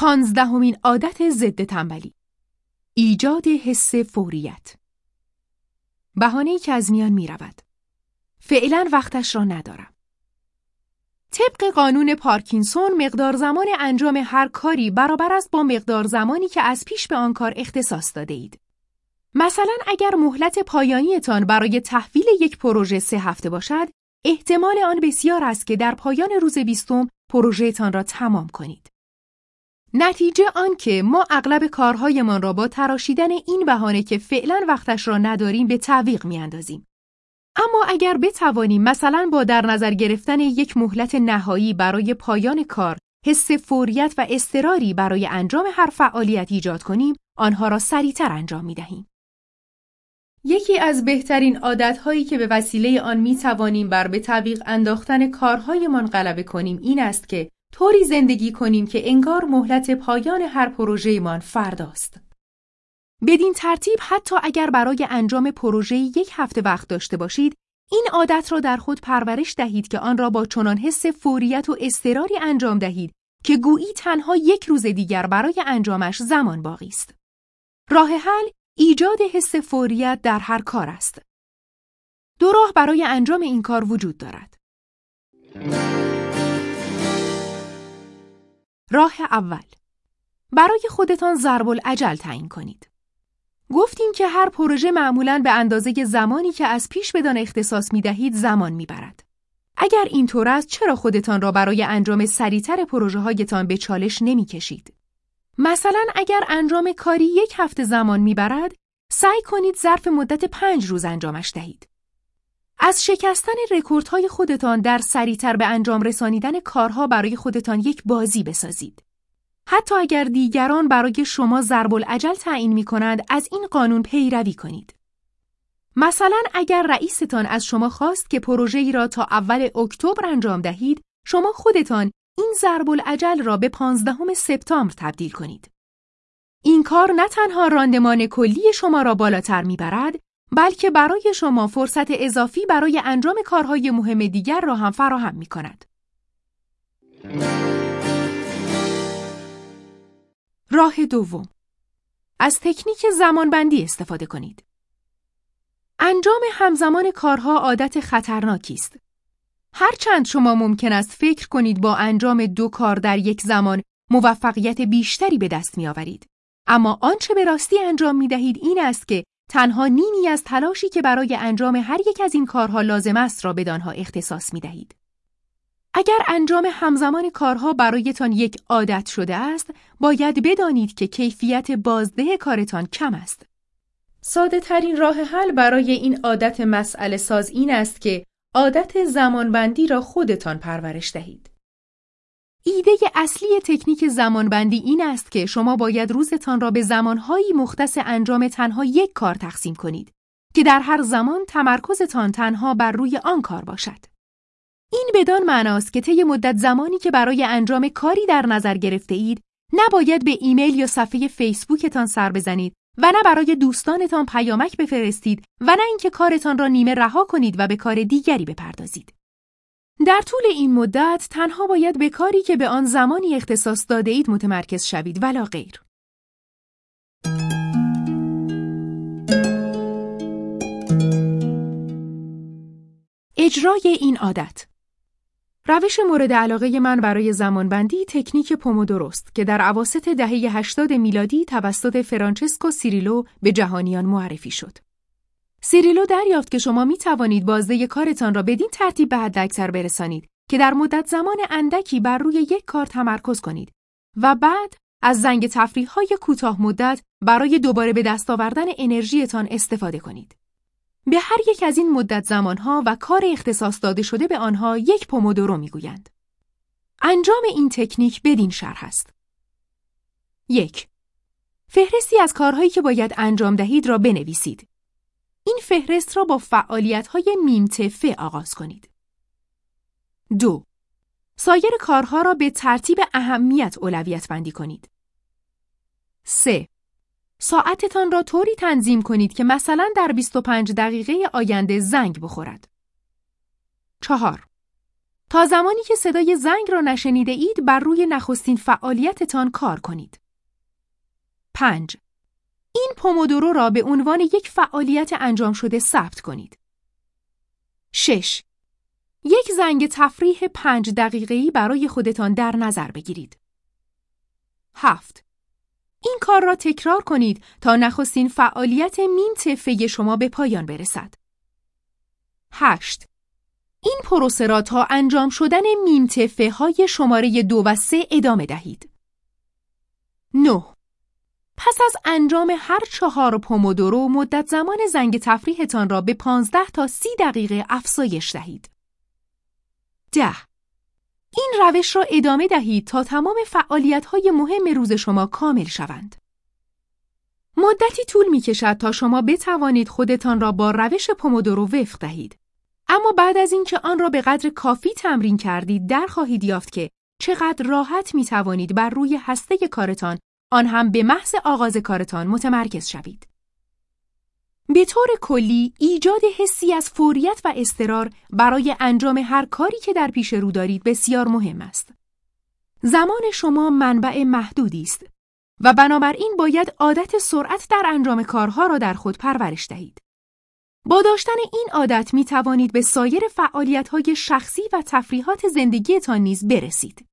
پانزدهمین عادت ضد تنبلی ایجاد حس فوریت بهانه‌ای که از میان می رود. فعلا وقتش را ندارم. طبق قانون پارکینسون مقدار زمان انجام هر کاری برابر است با مقدار زمانی که از پیش به آن کار اختصاص داده اید. مثلا اگر مهلت پایانیتان برای تحویل یک پروژه سه هفته باشد، احتمال آن بسیار است که در پایان روز بیستم پروژهتان را تمام کنید. نتیجه آن که ما اغلب کارهایمان را با تراشیدن این بهانه که فعلا وقتش را نداریم به تعویق میاندازیم. اما اگر بتوانیم مثلا با در نظر گرفتن یک مهلت نهایی برای پایان کار حس فوریت و استراری برای انجام هر فعالیت ایجاد کنیم، آنها را سریعتر انجام می دهیم. یکی از بهترین عادتهایی که به وسیله آن می توانیم بر به تعویق انداختن کارهایمان غلبه کنیم این است که طوری زندگی کنیم که انگار مهلت پایان هر پروژهمان فرداست. بدین ترتیب حتی اگر برای انجام پروژه یک هفته وقت داشته باشید، این عادت را در خود پرورش دهید که آن را با چنان حس فوریت و استراری انجام دهید که گویی تنها یک روز دیگر برای انجامش زمان باقی است. راه حل ایجاد حس فوریت در هر کار است. دو راه برای انجام این کار وجود دارد. راه اول برای خودتان ضرب العجل تعیین کنید. گفتیم که هر پروژه معمولاً به اندازه زمانی که از پیش بدان اختصاص می دهید زمان می برد. اگر اینطور است چرا خودتان را برای انجام سریعتر پروژه هایتان به چالش نمی کشید؟ مثلا اگر انجام کاری یک هفته زمان می‌برد، سعی کنید ظرف مدت پنج روز انجامش دهید. از شکستن رکوردهای خودتان در سریعتر به انجام رسانیدن کارها برای خودتان یک بازی بسازید. حتی اگر دیگران برای شما ضرب العجل تعیین می کنند از این قانون پیروی کنید. مثلا اگر رئیستان از شما خواست که پروژه‌ای را تا اول اکتبر انجام دهید، شما خودتان این ضرب العجل را به 15 سپتامبر تبدیل کنید. این کار نه تنها راندمان کلی شما را بالاتر می‌برد، بلکه برای شما فرصت اضافی برای انجام کارهای مهم دیگر را هم فراهم می کند. راه دوم از تکنیک زمانبندی استفاده کنید. انجام همزمان کارها عادت خطرناکی است. هرچند شما ممکن است فکر کنید با انجام دو کار در یک زمان موفقیت بیشتری به دست می آورید. اما آنچه به راستی انجام می دهید این است که تنها نیمی از تلاشی که برای انجام هر یک از این کارها لازم است را به آنها اختصاص می دهید. اگر انجام همزمان کارها برایتان یک عادت شده است، باید بدانید که کیفیت بازده کارتان کم است. ساده ترین راه حل برای این عادت مسئله ساز این است که عادت زمانبندی را خودتان پرورش دهید. ایده اصلی تکنیک زمانبندی این است که شما باید روزتان را به زمانهایی مختص انجام تنها یک کار تقسیم کنید که در هر زمان تمرکزتان تنها بر روی آن کار باشد. این بدان معناست که طی مدت زمانی که برای انجام کاری در نظر گرفته اید، نباید به ایمیل یا صفحه فیسبوکتان سر بزنید و نه برای دوستانتان پیامک بفرستید و نه اینکه کارتان را نیمه رها کنید و به کار دیگری بپردازید. در طول این مدت تنها باید به کاری که به آن زمانی اختصاص داده اید متمرکز شوید ولا غیر. اجرای این عادت روش مورد علاقه من برای زمانبندی تکنیک پومودوروست که در اواسط دهه 80 میلادی توسط فرانچسکو سیریلو به جهانیان معرفی شد. سیریلو دریافت که شما می توانید بازده کارتان را بدین ترتیب به حداکثر برسانید که در مدت زمان اندکی بر روی یک کار تمرکز کنید و بعد از زنگ تفریح های کوتاه مدت برای دوباره به دست آوردن انرژیتان استفاده کنید. به هر یک از این مدت زمانها و کار اختصاص داده شده به آنها یک پومودورو می‌گویند. انجام این تکنیک بدین شرح است. یک فهرستی از کارهایی که باید انجام دهید را بنویسید. این فهرست را با فعالیت‌های میمتفه آغاز کنید. دو سایر کارها را به ترتیب اهمیت اولویت بندی کنید. سه ساعتتان را طوری تنظیم کنید که مثلا در 25 دقیقه آینده زنگ بخورد. چهار تا زمانی که صدای زنگ را نشنیده اید بر روی نخستین فعالیتتان کار کنید. 5. این پومودورو را به عنوان یک فعالیت انجام شده ثبت کنید. 6. یک زنگ تفریح پنج دقیقه‌ای برای خودتان در نظر بگیرید. 7. این کار را تکرار کنید تا نخستین فعالیت میم تفه شما به پایان برسد. 8. این پروسه را تا انجام شدن میم تفه های شماره دو و سه ادامه دهید. 9. پس از انجام هر چهار پومودورو مدت زمان زنگ تفریحتان را به 15 تا 30 دقیقه افزایش دهید. 10. این روش را ادامه دهید تا تمام های مهم روز شما کامل شوند. مدتی طول می کشد تا شما بتوانید خودتان را با روش پومودورو وفق دهید. اما بعد از اینکه آن را به قدر کافی تمرین کردید در خواهید یافت که چقدر راحت می توانید بر روی هسته کارتان آن هم به محض آغاز کارتان متمرکز شوید. به طور کلی ایجاد حسی از فوریت و استرار برای انجام هر کاری که در پیش رو دارید بسیار مهم است. زمان شما منبع محدودی است و بنابراین باید عادت سرعت در انجام کارها را در خود پرورش دهید. با داشتن این عادت می توانید به سایر فعالیت های شخصی و تفریحات زندگیتان نیز برسید.